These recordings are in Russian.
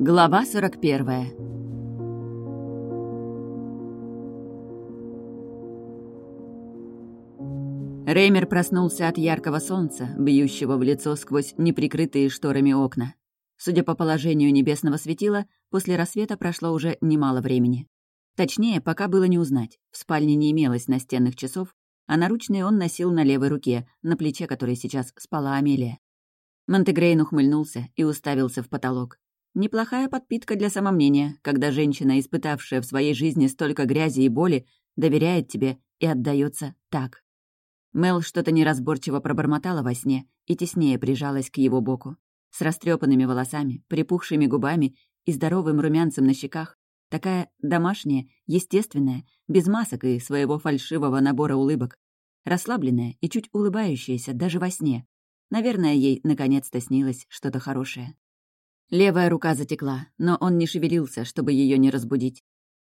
Глава 41 Реймер проснулся от яркого солнца, бьющего в лицо сквозь неприкрытые шторами окна. Судя по положению небесного светила, после рассвета прошло уже немало времени. Точнее, пока было не узнать. В спальне не имелось настенных часов, а наручные он носил на левой руке, на плече которой сейчас спала Амелия. Монтегрейн ухмыльнулся и уставился в потолок. Неплохая подпитка для самомнения, когда женщина, испытавшая в своей жизни столько грязи и боли, доверяет тебе и отдается так. Мел что-то неразборчиво пробормотала во сне и теснее прижалась к его боку. С растрепанными волосами, припухшими губами и здоровым румянцем на щеках, такая домашняя, естественная, без масок и своего фальшивого набора улыбок, расслабленная и чуть улыбающаяся даже во сне. Наверное, ей наконец-то снилось что-то хорошее. Левая рука затекла, но он не шевелился, чтобы ее не разбудить.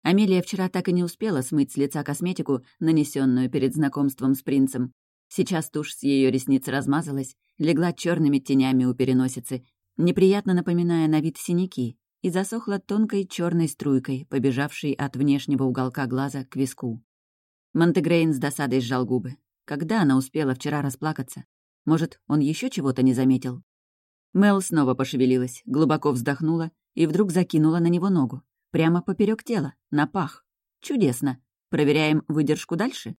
Амелия вчера так и не успела смыть с лица косметику, нанесенную перед знакомством с принцем. Сейчас тушь с ее ресниц размазалась, легла черными тенями у переносицы, неприятно напоминая на вид синяки, и засохла тонкой черной струйкой, побежавшей от внешнего уголка глаза к виску. Монтегрейн с досадой сжал губы. Когда она успела вчера расплакаться? Может, он еще чего-то не заметил? Мел снова пошевелилась, глубоко вздохнула и вдруг закинула на него ногу. Прямо поперек тела, на пах. Чудесно. Проверяем выдержку дальше?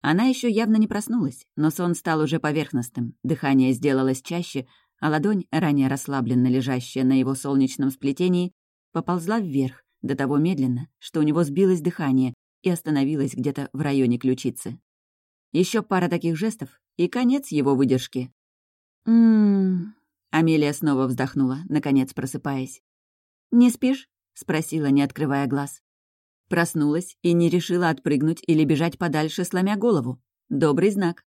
Она еще явно не проснулась, но сон стал уже поверхностным, дыхание сделалось чаще, а ладонь, ранее расслабленно лежащая на его солнечном сплетении, поползла вверх, до того медленно, что у него сбилось дыхание и остановилось где-то в районе ключицы. Еще пара таких жестов, и конец его выдержки. «М-м-м...» Амелия снова вздохнула, наконец просыпаясь. «Не спишь?» — спросила, не открывая глаз. Проснулась и не решила отпрыгнуть или бежать подальше, сломя голову. Добрый знак.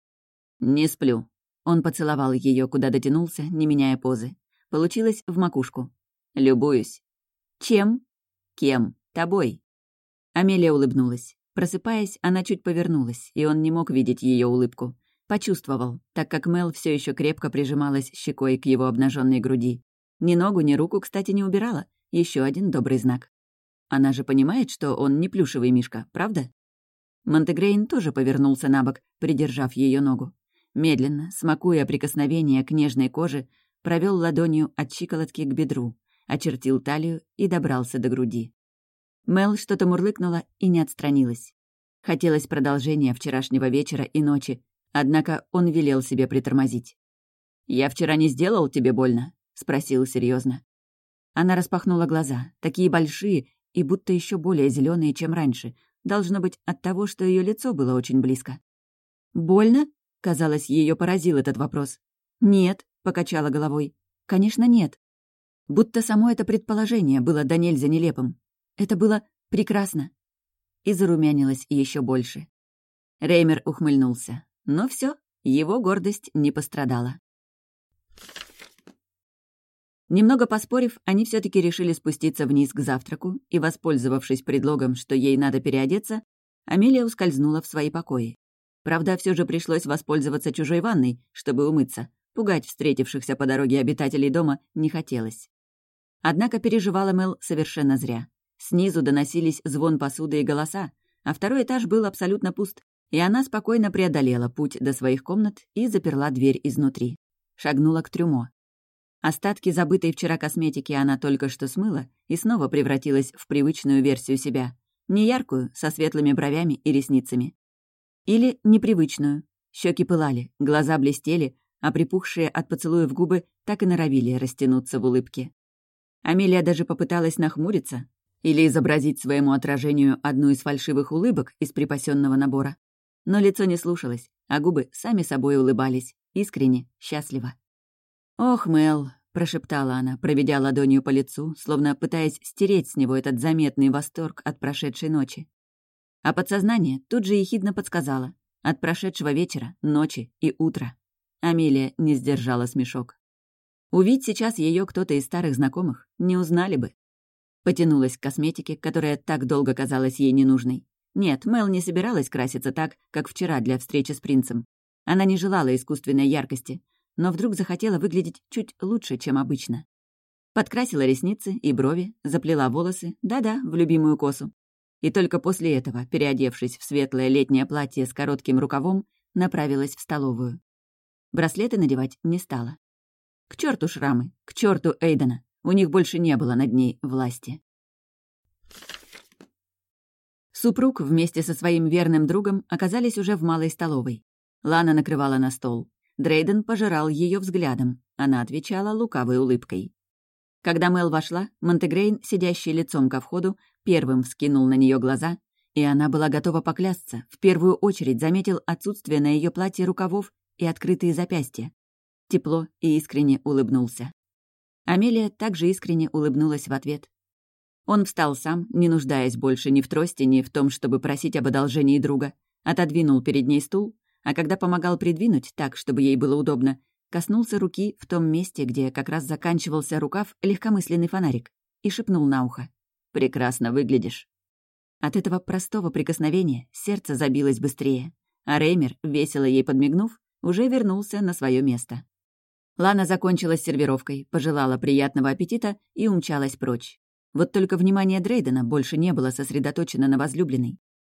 «Не сплю». Он поцеловал ее, куда дотянулся, не меняя позы. Получилось в макушку. «Любуюсь». «Чем?» «Кем? Тобой». Амелия улыбнулась. Просыпаясь, она чуть повернулась, и он не мог видеть ее улыбку. Почувствовал, так как Мел все еще крепко прижималась щекой к его обнаженной груди. Ни ногу, ни руку, кстати, не убирала. Еще один добрый знак. Она же понимает, что он не плюшевый мишка, правда? Монтегрейн тоже повернулся на бок, придержав ее ногу. Медленно, смакуя прикосновение к нежной коже, провел ладонью от щиколотки к бедру, очертил талию и добрался до груди. Мел что-то мурлыкнула и не отстранилась. Хотелось продолжения вчерашнего вечера и ночи, Однако он велел себе притормозить. «Я вчера не сделал тебе больно?» — спросил серьезно. Она распахнула глаза, такие большие и будто еще более зеленые, чем раньше. Должно быть от того, что ее лицо было очень близко. «Больно?» — казалось, ее поразил этот вопрос. «Нет», — покачала головой. «Конечно, нет». Будто само это предположение было до нельзя нелепым. Это было прекрасно. И зарумянилось еще больше. Реймер ухмыльнулся. Но все, его гордость не пострадала. Немного поспорив, они все таки решили спуститься вниз к завтраку, и, воспользовавшись предлогом, что ей надо переодеться, Амелия ускользнула в свои покои. Правда, все же пришлось воспользоваться чужой ванной, чтобы умыться. Пугать встретившихся по дороге обитателей дома не хотелось. Однако переживала Мел совершенно зря. Снизу доносились звон посуды и голоса, а второй этаж был абсолютно пуст, и она спокойно преодолела путь до своих комнат и заперла дверь изнутри. Шагнула к трюмо. Остатки забытой вчера косметики она только что смыла и снова превратилась в привычную версию себя. Неяркую, со светлыми бровями и ресницами. Или непривычную. Щеки пылали, глаза блестели, а припухшие от поцелуев губы так и норовили растянуться в улыбке. Амелия даже попыталась нахмуриться или изобразить своему отражению одну из фальшивых улыбок из припасенного набора. Но лицо не слушалось, а губы сами собой улыбались, искренне, счастливо. «Ох, Мел», — прошептала она, проведя ладонью по лицу, словно пытаясь стереть с него этот заметный восторг от прошедшей ночи. А подсознание тут же ехидно подсказало. От прошедшего вечера, ночи и утра. Амелия не сдержала смешок. Увидеть сейчас ее кто-то из старых знакомых, не узнали бы. Потянулась к косметике, которая так долго казалась ей ненужной. Нет, Мел не собиралась краситься так, как вчера для встречи с принцем. Она не желала искусственной яркости. но вдруг захотела выглядеть чуть лучше, чем обычно. Подкрасила ресницы и брови, заплела волосы, да-да, в любимую косу. И только после этого, переодевшись в светлое летнее платье с коротким рукавом, направилась в столовую. Браслеты надевать не стала. К черту шрамы, к черту Эйдена. У них больше не было над ней власти. Супруг вместе со своим верным другом оказались уже в малой столовой. Лана накрывала на стол. Дрейден пожирал ее взглядом. Она отвечала лукавой улыбкой. Когда Мел вошла, Монтегрейн, сидящий лицом ко входу, первым вскинул на нее глаза, и она была готова поклясться, в первую очередь заметил отсутствие на ее платье рукавов и открытые запястья. Тепло и искренне улыбнулся. Амелия также искренне улыбнулась в ответ. Он встал сам, не нуждаясь больше ни в трости, ни в том, чтобы просить об одолжении друга, отодвинул перед ней стул, а когда помогал придвинуть так, чтобы ей было удобно, коснулся руки в том месте, где как раз заканчивался рукав легкомысленный фонарик, и шепнул на ухо. «Прекрасно выглядишь». От этого простого прикосновения сердце забилось быстрее, а Реймер, весело ей подмигнув, уже вернулся на свое место. Лана закончила с сервировкой, пожелала приятного аппетита и умчалась прочь. Вот только внимание Дрейдена больше не было сосредоточено на возлюбленной.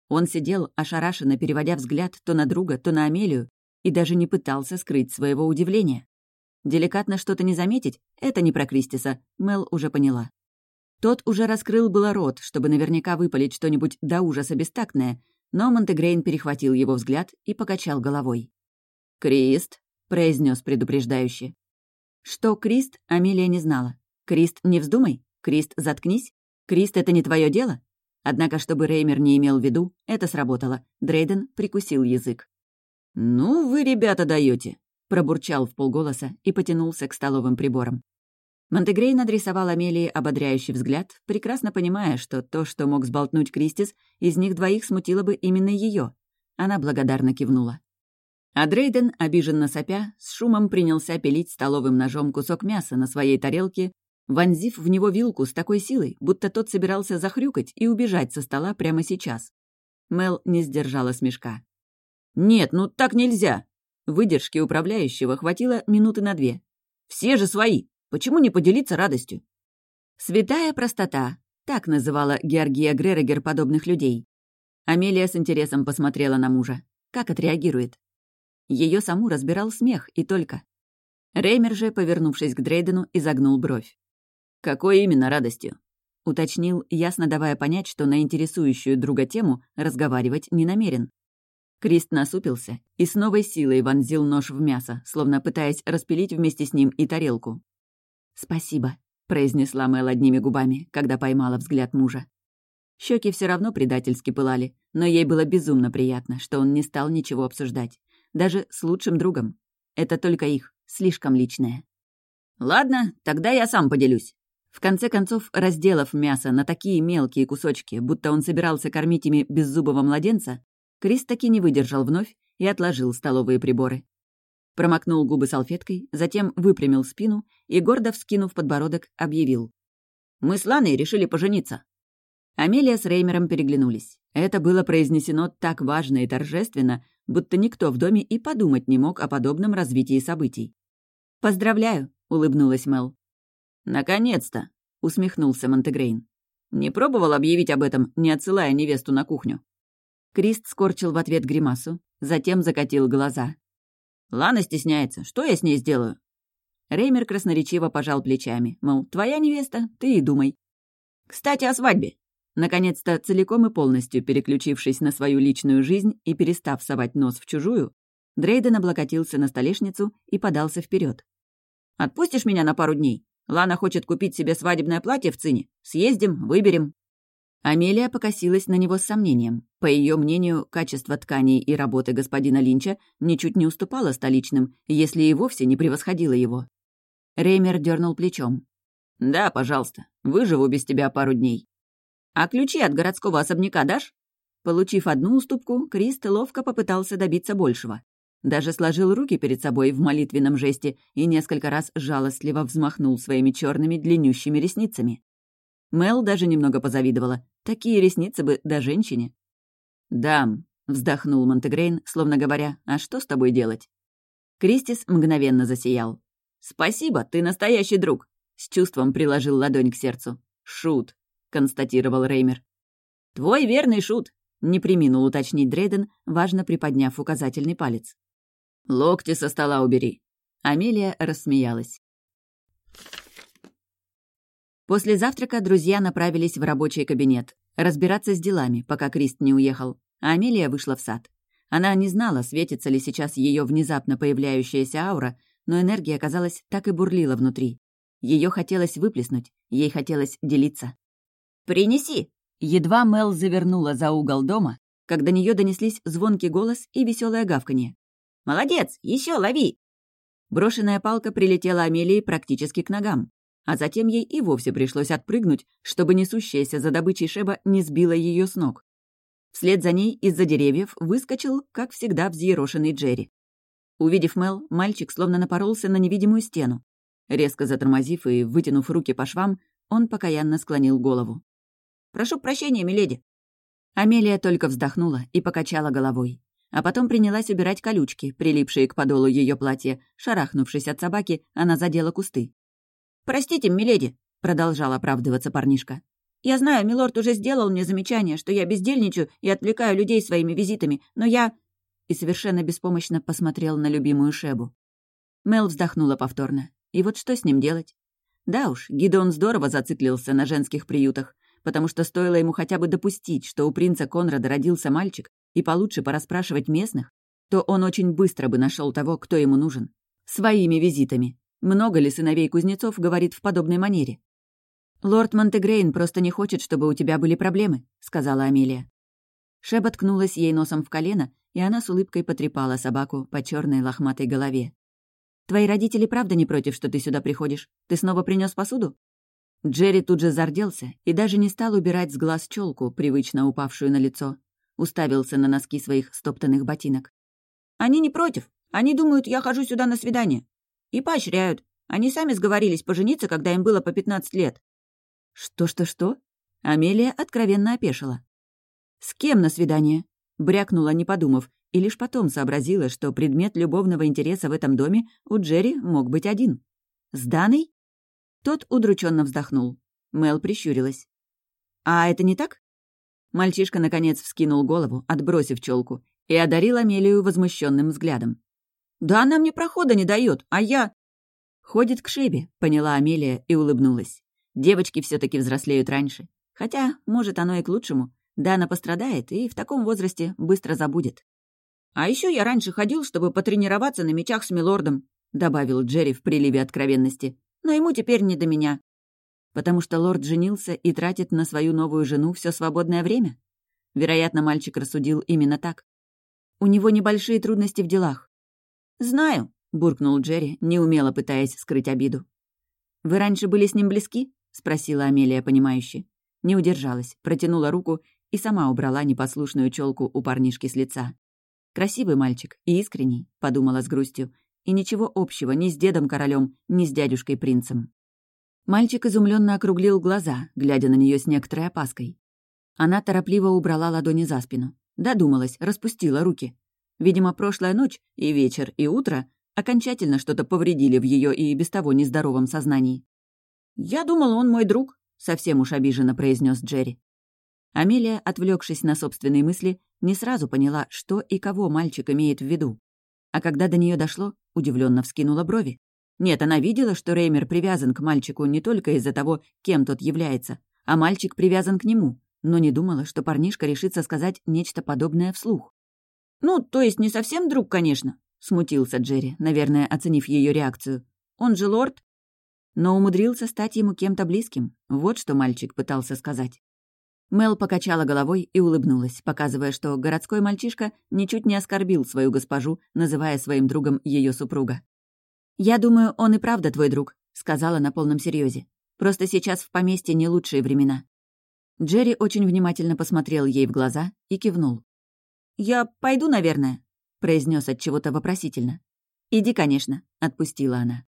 Он сидел, ошарашенно переводя взгляд то на друга, то на Амелию, и даже не пытался скрыть своего удивления. Деликатно что-то не заметить — это не про Кристиса, Мел уже поняла. Тот уже раскрыл было рот, чтобы наверняка выпалить что-нибудь до ужаса бестактное, но Монтегрейн перехватил его взгляд и покачал головой. «Крист», — произнес предупреждающе. Что Крист, Амелия не знала. «Крист, не вздумай! Крист, заткнись! Крист, это не твое дело!» Однако, чтобы Реймер не имел в виду, это сработало. Дрейден прикусил язык. «Ну, вы, ребята, даете, пробурчал в полголоса и потянулся к столовым приборам. Монтегрейн адресовал Амелии ободряющий взгляд, прекрасно понимая, что то, что мог сболтнуть Кристис, из них двоих смутило бы именно ее. Она благодарно кивнула. А Дрейден, обиженно сопя, с шумом принялся пилить столовым ножом кусок мяса на своей тарелке, вонзив в него вилку с такой силой, будто тот собирался захрюкать и убежать со стола прямо сейчас. Мел не сдержала смешка. «Нет, ну так нельзя!» Выдержки управляющего хватило минуты на две. «Все же свои! Почему не поделиться радостью?» «Святая простота», — так называла Георгия Гререгер подобных людей. Амелия с интересом посмотрела на мужа. Как отреагирует? Ее саму разбирал смех, и только. Реймер же, повернувшись к Дрейдену, изогнул бровь. «Какой именно радостью?» — уточнил, ясно давая понять, что на интересующую друга тему разговаривать не намерен. Крист насупился и с новой силой вонзил нож в мясо, словно пытаясь распилить вместе с ним и тарелку. «Спасибо», — произнесла Мэл одними губами, когда поймала взгляд мужа. Щеки все равно предательски пылали, но ей было безумно приятно, что он не стал ничего обсуждать. Даже с лучшим другом. Это только их, слишком личное. «Ладно, тогда я сам поделюсь». В конце концов, разделав мясо на такие мелкие кусочки, будто он собирался кормить ими беззубого младенца, Крис таки не выдержал вновь и отложил столовые приборы. Промокнул губы салфеткой, затем выпрямил спину и, гордо вскинув подбородок, объявил. «Мы с Ланой решили пожениться». Амелия с Реймером переглянулись. Это было произнесено так важно и торжественно, будто никто в доме и подумать не мог о подобном развитии событий. «Поздравляю», — улыбнулась Мел. «Наконец-то», — усмехнулся Монтегрейн. «Не пробовал объявить об этом, не отсылая невесту на кухню?» Крист скорчил в ответ гримасу, затем закатил глаза. «Лана стесняется. Что я с ней сделаю?» Реймер красноречиво пожал плечами, мол, твоя невеста, ты и думай. «Кстати, о свадьбе!» Наконец-то, целиком и полностью переключившись на свою личную жизнь и перестав совать нос в чужую, Дрейден облокотился на столешницу и подался вперед. «Отпустишь меня на пару дней? Лана хочет купить себе свадебное платье в Цине. Съездим, выберем». Амелия покосилась на него с сомнением. По ее мнению, качество тканей и работы господина Линча ничуть не уступало столичным, если и вовсе не превосходило его. Реймер дернул плечом. «Да, пожалуйста. Выживу без тебя пару дней». «А ключи от городского особняка дашь?» Получив одну уступку, Крист ловко попытался добиться большего. Даже сложил руки перед собой в молитвенном жесте и несколько раз жалостливо взмахнул своими черными длиннющими ресницами. Мел даже немного позавидовала. Такие ресницы бы до женщине. «Дам», — вздохнул Монтегрейн, словно говоря, «а что с тобой делать?» Кристис мгновенно засиял. «Спасибо, ты настоящий друг!» С чувством приложил ладонь к сердцу. «Шут», — констатировал Реймер. «Твой верный шут», — не приминул уточнить Дрейден, важно приподняв указательный палец. «Локти со стола убери». Амелия рассмеялась. После завтрака друзья направились в рабочий кабинет, разбираться с делами, пока Крист не уехал, а Амелия вышла в сад. Она не знала, светится ли сейчас ее внезапно появляющаяся аура, но энергия, казалось, так и бурлила внутри. Ее хотелось выплеснуть, ей хотелось делиться. «Принеси!» Едва Мел завернула за угол дома, как до нее донеслись звонкий голос и веселое гавканье. «Молодец! Еще лови!» Брошенная палка прилетела Амелии практически к ногам, а затем ей и вовсе пришлось отпрыгнуть, чтобы несущаяся за добычей Шеба не сбила ее с ног. Вслед за ней из-за деревьев выскочил, как всегда, взъерошенный Джерри. Увидев Мел, мальчик словно напоролся на невидимую стену. Резко затормозив и вытянув руки по швам, он покаянно склонил голову. «Прошу прощения, миледи!» Амелия только вздохнула и покачала головой. А потом принялась убирать колючки, прилипшие к подолу ее платья. Шарахнувшись от собаки, она задела кусты. «Простите, миледи!» — продолжал оправдываться парнишка. Я знаю, милорд уже сделал мне замечание, что я бездельничаю и отвлекаю людей своими визитами, но я...» И совершенно беспомощно посмотрел на любимую Шебу. Мел вздохнула повторно. И вот что с ним делать? Да уж, Гидеон здорово зациклился на женских приютах, потому что стоило ему хотя бы допустить, что у принца Конрада родился мальчик, и получше пораспрашивать местных, то он очень быстро бы нашел того, кто ему нужен. Своими визитами. Много ли сыновей кузнецов говорит в подобной манере? «Лорд Монтегрейн просто не хочет, чтобы у тебя были проблемы», — сказала Амелия. Шеба ткнулась ей носом в колено, и она с улыбкой потрепала собаку по черной лохматой голове. «Твои родители правда не против, что ты сюда приходишь? Ты снова принес посуду?» Джерри тут же зарделся и даже не стал убирать с глаз челку, привычно упавшую на лицо. Уставился на носки своих стоптанных ботинок. «Они не против. Они думают, я хожу сюда на свидание. И поощряют. Они сами сговорились пожениться, когда им было по пятнадцать лет. «Что-что-что?» Амелия откровенно опешила. «С кем на свидание?» Брякнула, не подумав, и лишь потом сообразила, что предмет любовного интереса в этом доме у Джерри мог быть один. «С Даной?» Тот удрученно вздохнул. Мел прищурилась. «А это не так?» Мальчишка, наконец, вскинул голову, отбросив челку, и одарил Амелию возмущенным взглядом. «Да она мне прохода не дает, а я...» «Ходит к Шебе», — поняла Амелия и улыбнулась. Девочки все таки взрослеют раньше. Хотя, может, оно и к лучшему. Дана пострадает и в таком возрасте быстро забудет. «А еще я раньше ходил, чтобы потренироваться на мечах с милордом», добавил Джерри в приливе откровенности. «Но ему теперь не до меня». Потому что лорд женился и тратит на свою новую жену все свободное время? Вероятно, мальчик рассудил именно так. У него небольшие трудности в делах. «Знаю», — буркнул Джерри, неумело пытаясь скрыть обиду. «Вы раньше были с ним близки?» — спросила Амелия, понимающе. Не удержалась, протянула руку и сама убрала непослушную челку у парнишки с лица. «Красивый мальчик и искренний», — подумала с грустью, и ничего общего ни с дедом-королем, ни с дядюшкой-принцем. Мальчик изумленно округлил глаза, глядя на нее с некоторой опаской. Она торопливо убрала ладони за спину. Додумалась, распустила руки. Видимо, прошлая ночь, и вечер, и утро окончательно что-то повредили в ее и без того нездоровом сознании. «Я думал, он мой друг», — совсем уж обиженно произнес Джерри. Амелия, отвлекшись на собственные мысли, не сразу поняла, что и кого мальчик имеет в виду. А когда до нее дошло, удивленно вскинула брови. Нет, она видела, что Реймер привязан к мальчику не только из-за того, кем тот является, а мальчик привязан к нему, но не думала, что парнишка решится сказать нечто подобное вслух. «Ну, то есть не совсем друг, конечно», — смутился Джерри, наверное, оценив ее реакцию. «Он же лорд, но умудрился стать ему кем-то близким. Вот что мальчик пытался сказать. Мел покачала головой и улыбнулась, показывая, что городской мальчишка ничуть не оскорбил свою госпожу, называя своим другом ее супруга. «Я думаю, он и правда твой друг», — сказала на полном серьезе. «Просто сейчас в поместье не лучшие времена». Джерри очень внимательно посмотрел ей в глаза и кивнул. «Я пойду, наверное», — произнес от чего-то вопросительно. «Иди, конечно», — отпустила она.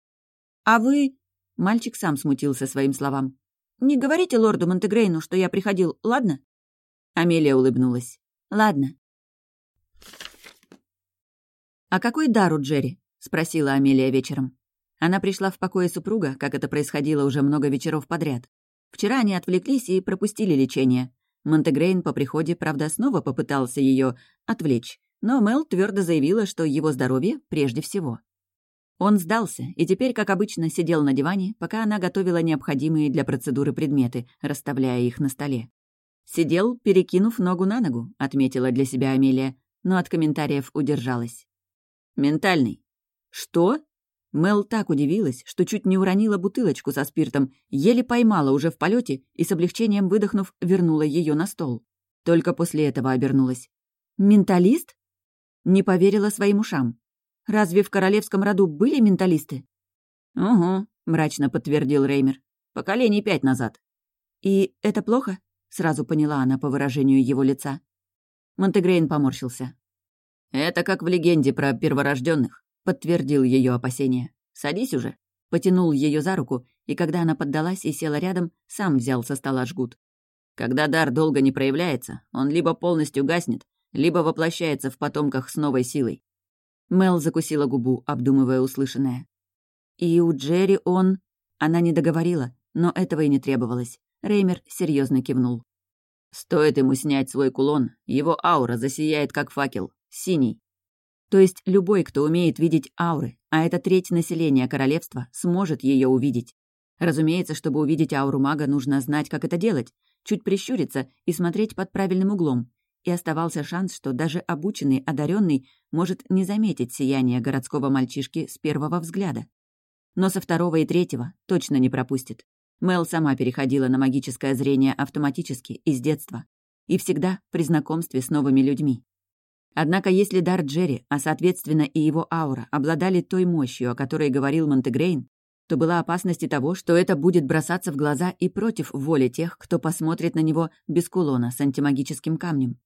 «А вы...» Мальчик сам смутился своим словам. «Не говорите лорду Монтегрейну, что я приходил, ладно?» Амелия улыбнулась. «Ладно». «А какой дар у Джерри?» — спросила Амелия вечером. Она пришла в покое супруга, как это происходило уже много вечеров подряд. Вчера они отвлеклись и пропустили лечение. Монтегрейн по приходе, правда, снова попытался ее отвлечь, но Мел твердо заявила, что его здоровье прежде всего. Он сдался и теперь, как обычно, сидел на диване, пока она готовила необходимые для процедуры предметы, расставляя их на столе. «Сидел, перекинув ногу на ногу», — отметила для себя Амелия, но от комментариев удержалась. «Ментальный». «Что?» Мел так удивилась, что чуть не уронила бутылочку со спиртом, еле поймала уже в полете и с облегчением выдохнув, вернула ее на стол. Только после этого обернулась. «Менталист?» Не поверила своим ушам. «Разве в королевском роду были менталисты?» «Угу», — мрачно подтвердил Реймер. «Поколений пять назад». «И это плохо?» — сразу поняла она по выражению его лица. Монтегрейн поморщился. «Это как в легенде про перворожденных, подтвердил ее опасения. «Садись уже». Потянул ее за руку, и когда она поддалась и села рядом, сам взял со стола жгут. Когда дар долго не проявляется, он либо полностью гаснет, либо воплощается в потомках с новой силой. Мел закусила губу, обдумывая услышанное. «И у Джерри он...» Она не договорила, но этого и не требовалось. Реймер серьезно кивнул. «Стоит ему снять свой кулон, его аура засияет, как факел, синий. То есть любой, кто умеет видеть ауры, а это треть населения королевства, сможет ее увидеть. Разумеется, чтобы увидеть ауру мага, нужно знать, как это делать, чуть прищуриться и смотреть под правильным углом. И оставался шанс, что даже обученный, одаренный может не заметить сияние городского мальчишки с первого взгляда. Но со второго и третьего точно не пропустит. Мел сама переходила на магическое зрение автоматически, из детства. И всегда при знакомстве с новыми людьми. Однако если дар Джерри, а соответственно и его аура, обладали той мощью, о которой говорил Монтегрейн, то была опасность и того, что это будет бросаться в глаза и против воли тех, кто посмотрит на него без кулона с антимагическим камнем.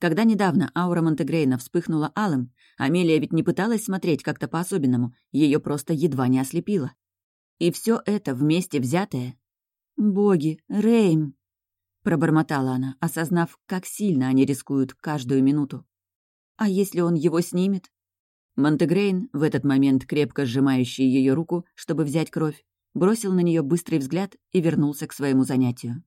Когда недавно аура Монтегрейна вспыхнула алым, Амелия ведь не пыталась смотреть как-то по-особенному, ее просто едва не ослепило. И все это вместе взятое... «Боги, Рейм!» — пробормотала она, осознав, как сильно они рискуют каждую минуту. А если он его снимет? Монтегрейн, в этот момент крепко сжимающий ее руку, чтобы взять кровь, бросил на нее быстрый взгляд и вернулся к своему занятию.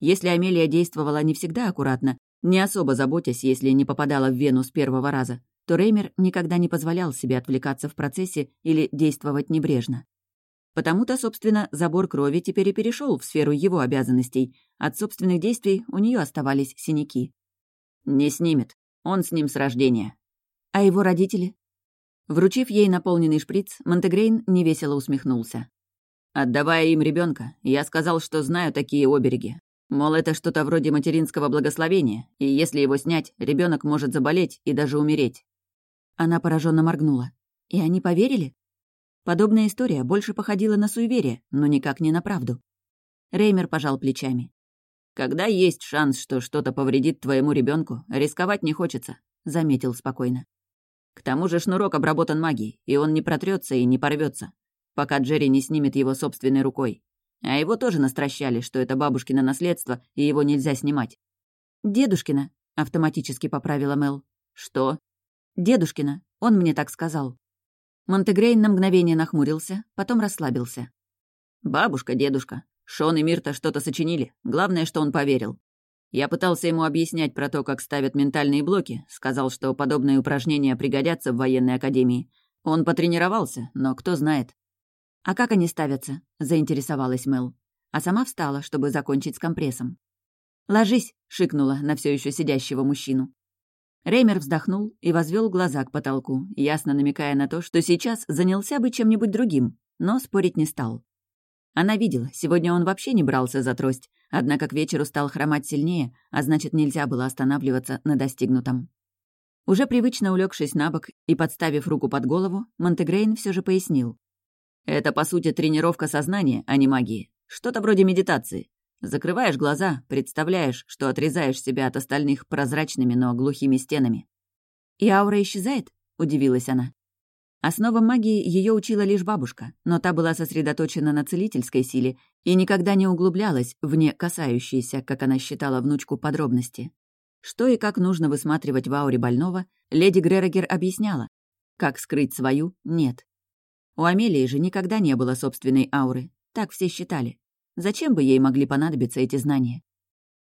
Если Амелия действовала не всегда аккуратно, не особо заботясь, если не попадала в вену с первого раза, то Реймер никогда не позволял себе отвлекаться в процессе или действовать небрежно. Потому-то, собственно, забор крови теперь и перешел в сферу его обязанностей. От собственных действий у нее оставались синяки. «Не снимет», он с ним с рождения. А его родители? Вручив ей наполненный шприц, Монтегрейн невесело усмехнулся. Отдавая им ребенка, я сказал, что знаю такие обереги. Мол, это что-то вроде материнского благословения, и если его снять, ребенок может заболеть и даже умереть. Она пораженно моргнула. И они поверили? Подобная история больше походила на суеверие, но никак не на правду. Реймер пожал плечами. «Когда есть шанс, что что-то повредит твоему ребенку, рисковать не хочется», — заметил спокойно. «К тому же шнурок обработан магией, и он не протрется и не порвется, пока Джерри не снимет его собственной рукой. А его тоже настращали, что это бабушкино наследство, и его нельзя снимать». «Дедушкина», — автоматически поправила Мел. «Что?» «Дедушкина. Он мне так сказал». Монтегрейн на мгновение нахмурился, потом расслабился. «Бабушка, дедушка. Шон и Мирта что-то сочинили. Главное, что он поверил. Я пытался ему объяснять про то, как ставят ментальные блоки, сказал, что подобные упражнения пригодятся в военной академии. Он потренировался, но кто знает. «А как они ставятся?» — заинтересовалась Мэл. А сама встала, чтобы закончить с компрессом. «Ложись!» — шикнула на все еще сидящего мужчину. Реймер вздохнул и возвел глаза к потолку, ясно намекая на то, что сейчас занялся бы чем-нибудь другим, но спорить не стал. Она видела, сегодня он вообще не брался за трость, однако к вечеру стал хромать сильнее, а значит, нельзя было останавливаться на достигнутом. Уже привычно улегшись на бок и подставив руку под голову, Монтегрейн все же пояснил. «Это, по сути, тренировка сознания, а не магии. Что-то вроде медитации. Закрываешь глаза, представляешь, что отрезаешь себя от остальных прозрачными, но глухими стенами». «И аура исчезает?» — удивилась она. Основам магии ее учила лишь бабушка, но та была сосредоточена на целительской силе и никогда не углублялась в не касающиеся, как она считала внучку, подробности. Что и как нужно высматривать в ауре больного, леди Грерогер объясняла. Как скрыть свою — нет. У Амелии же никогда не было собственной ауры. Так все считали. Зачем бы ей могли понадобиться эти знания?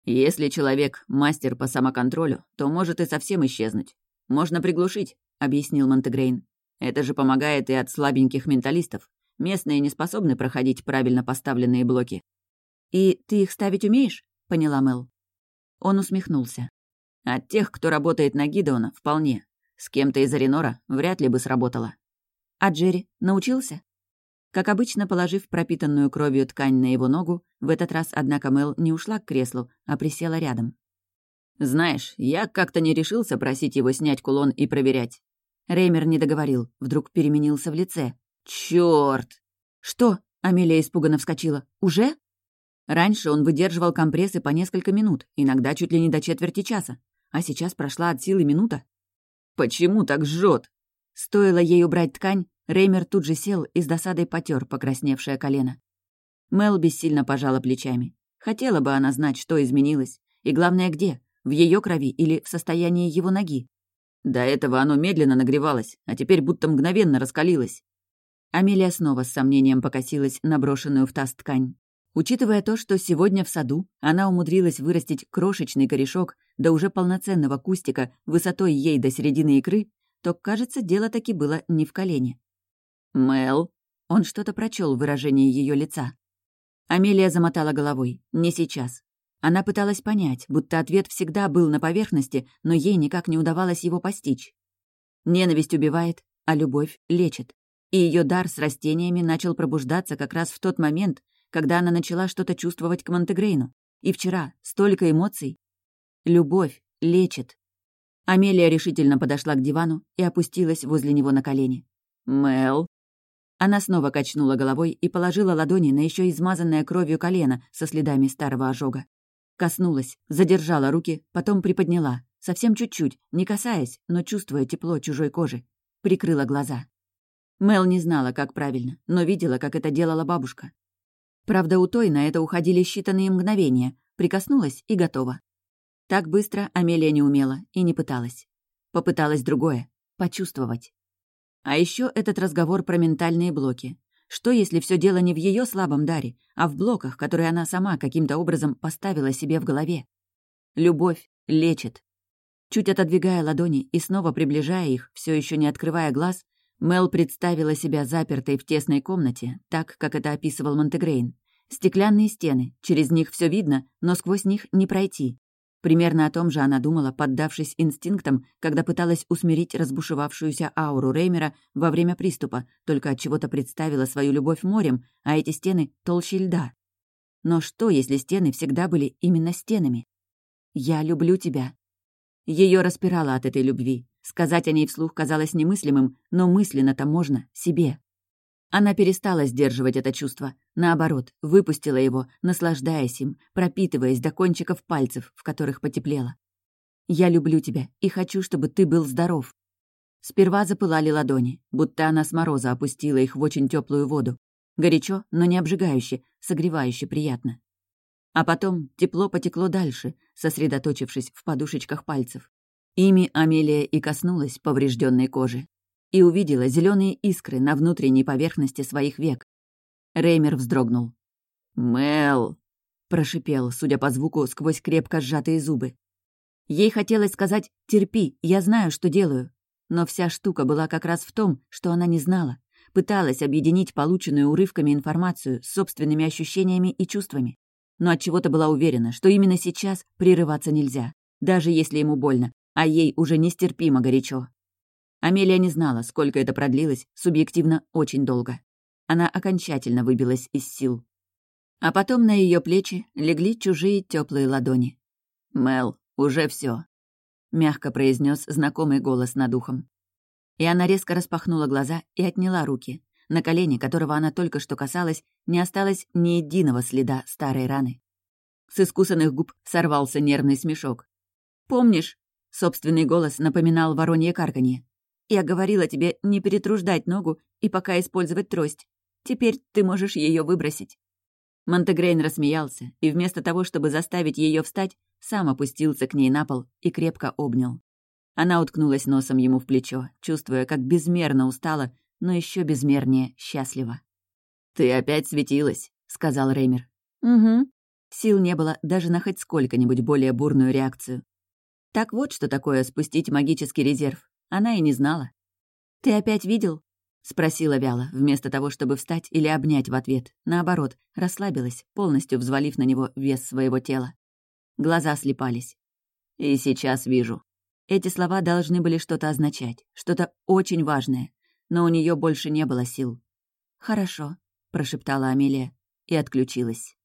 Если человек — мастер по самоконтролю, то может и совсем исчезнуть. Можно приглушить, — объяснил Монтегрейн. Это же помогает и от слабеньких менталистов. Местные не способны проходить правильно поставленные блоки. «И ты их ставить умеешь?» — поняла Мел. Он усмехнулся. «От тех, кто работает на Гидеона, вполне. С кем-то из Аренора вряд ли бы сработало». «А Джерри научился?» Как обычно, положив пропитанную кровью ткань на его ногу, в этот раз, однако, Мел не ушла к креслу, а присела рядом. «Знаешь, я как-то не решился просить его снять кулон и проверять». Реймер не договорил, вдруг переменился в лице. «Чёрт!» «Что?» — Амелия испуганно вскочила. «Уже?» Раньше он выдерживал компрессы по несколько минут, иногда чуть ли не до четверти часа. А сейчас прошла от силы минута. «Почему так жжет? Стоило ей убрать ткань, Реймер тут же сел и с досадой потер покрасневшее колено. Мел бессильно пожала плечами. Хотела бы она знать, что изменилось, и главное, где, в ее крови или в состоянии его ноги. До этого оно медленно нагревалось, а теперь будто мгновенно раскалилось. Амелия снова с сомнением покосилась на брошенную в таз ткань. Учитывая то, что сегодня в саду она умудрилась вырастить крошечный корешок до уже полноценного кустика высотой ей до середины икры, то, кажется, дело таки было не в колене. «Мел?» Он что-то прочел в выражении ее лица. Амелия замотала головой. «Не сейчас». Она пыталась понять, будто ответ всегда был на поверхности, но ей никак не удавалось его постичь. Ненависть убивает, а любовь лечит. И ее дар с растениями начал пробуждаться как раз в тот момент, когда она начала что-то чувствовать к Монтегрейну. И вчера столько эмоций. Любовь лечит. Амелия решительно подошла к дивану и опустилась возле него на колени. «Мел?» Она снова качнула головой и положила ладони на еще измазанное кровью колено со следами старого ожога. Коснулась, задержала руки, потом приподняла, совсем чуть-чуть, не касаясь, но чувствуя тепло чужой кожи. Прикрыла глаза. Мел не знала, как правильно, но видела, как это делала бабушка. Правда, у той на это уходили считанные мгновения. Прикоснулась и готова. Так быстро Амелия не умела и не пыталась. Попыталась другое — почувствовать. А еще этот разговор про ментальные блоки. Что, если все дело не в ее слабом даре, а в блоках, которые она сама каким-то образом поставила себе в голове? Любовь лечит. Чуть отодвигая ладони и снова приближая их, все еще не открывая глаз, Мел представила себя запертой в тесной комнате, так, как это описывал Монтегрейн. Стеклянные стены, через них все видно, но сквозь них не пройти. Примерно о том же она думала, поддавшись инстинктам, когда пыталась усмирить разбушевавшуюся ауру Реймера во время приступа, только от чего-то представила свою любовь морем, а эти стены — толще льда. Но что, если стены всегда были именно стенами? «Я люблю тебя». Ее распирало от этой любви. Сказать о ней вслух казалось немыслимым, но мысленно-то можно, себе. Она перестала сдерживать это чувство. Наоборот, выпустила его, наслаждаясь им, пропитываясь до кончиков пальцев, в которых потеплело. «Я люблю тебя и хочу, чтобы ты был здоров». Сперва запылали ладони, будто она с мороза опустила их в очень теплую воду. Горячо, но не обжигающе, согревающе приятно. А потом тепло потекло дальше, сосредоточившись в подушечках пальцев. Ими Амелия и коснулась поврежденной кожи. И увидела зеленые искры на внутренней поверхности своих век. Реймер вздрогнул. «Мел!» — прошипел, судя по звуку, сквозь крепко сжатые зубы. Ей хотелось сказать «терпи, я знаю, что делаю». Но вся штука была как раз в том, что она не знала. Пыталась объединить полученную урывками информацию с собственными ощущениями и чувствами. Но от чего то была уверена, что именно сейчас прерываться нельзя, даже если ему больно, а ей уже нестерпимо горячо. Амелия не знала, сколько это продлилось, субъективно очень долго. Она окончательно выбилась из сил. А потом на ее плечи легли чужие теплые ладони. «Мел, уже все, мягко произнес знакомый голос над ухом. И она резко распахнула глаза и отняла руки. На колени, которого она только что касалась, не осталось ни единого следа старой раны. С искусанных губ сорвался нервный смешок. «Помнишь, Собственный голос напоминал воронье карканье. «Я говорила тебе не перетруждать ногу и пока использовать трость. Теперь ты можешь ее выбросить». Монтегрейн рассмеялся и вместо того, чтобы заставить ее встать, сам опустился к ней на пол и крепко обнял. Она уткнулась носом ему в плечо, чувствуя, как безмерно устала, но еще безмернее счастлива. «Ты опять светилась», — сказал Реймер. «Угу». Сил не было даже на хоть сколько-нибудь более бурную реакцию. Так вот, что такое спустить магический резерв. Она и не знала. «Ты опять видел?» — спросила вяло, вместо того, чтобы встать или обнять в ответ. Наоборот, расслабилась, полностью взвалив на него вес своего тела. Глаза слепались. «И сейчас вижу». Эти слова должны были что-то означать, что-то очень важное, но у нее больше не было сил. «Хорошо», — прошептала Амелия и отключилась.